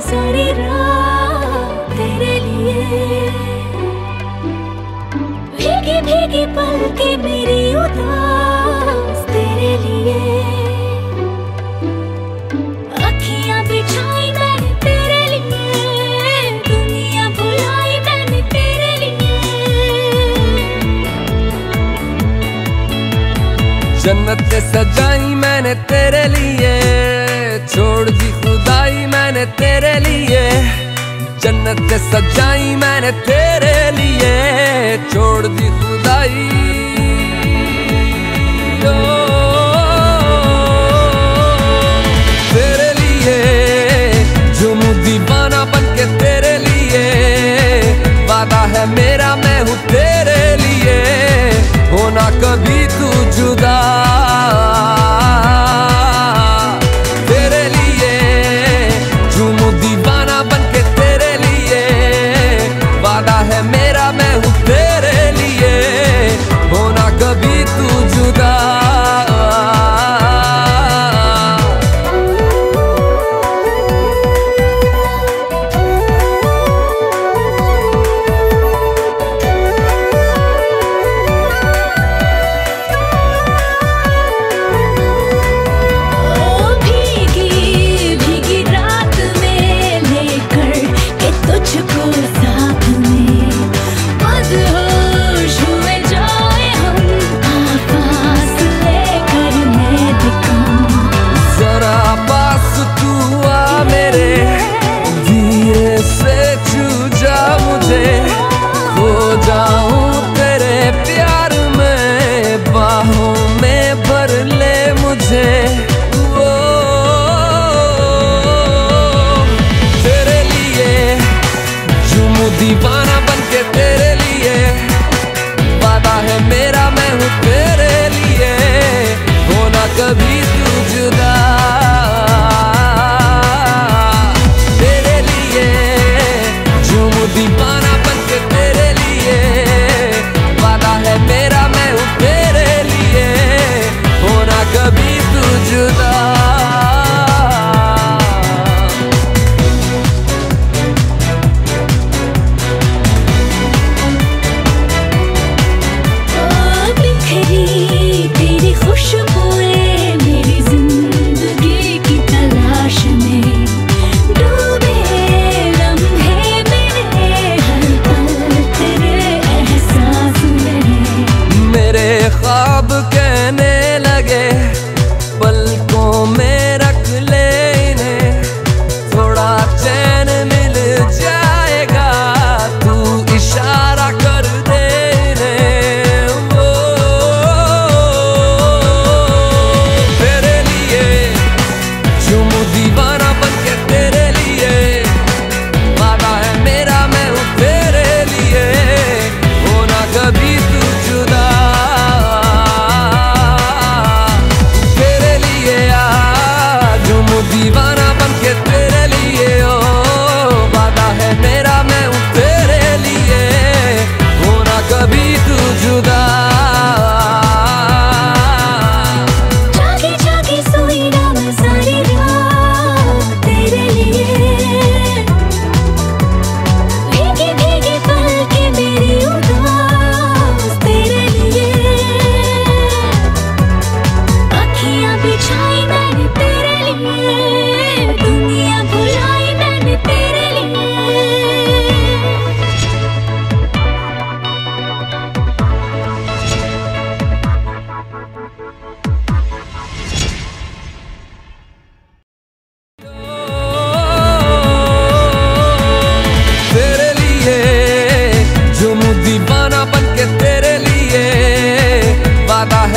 सारी रात तेरे लिए। भीगी भीगी पल के मेरी उदास मैंने तेरे तेरे लिए। जन्नत सजाई मैंने तेरे लिए, छोड़ दी सजाई मैंने तेरे लिए, जन्नत सजाई मैंने तेरे लिए, छोड़ दी खुदाई। तेरे लिए, झूमू दीवाना बन तेरे लिए, वादा है मेरा कभी तू जुदा lá da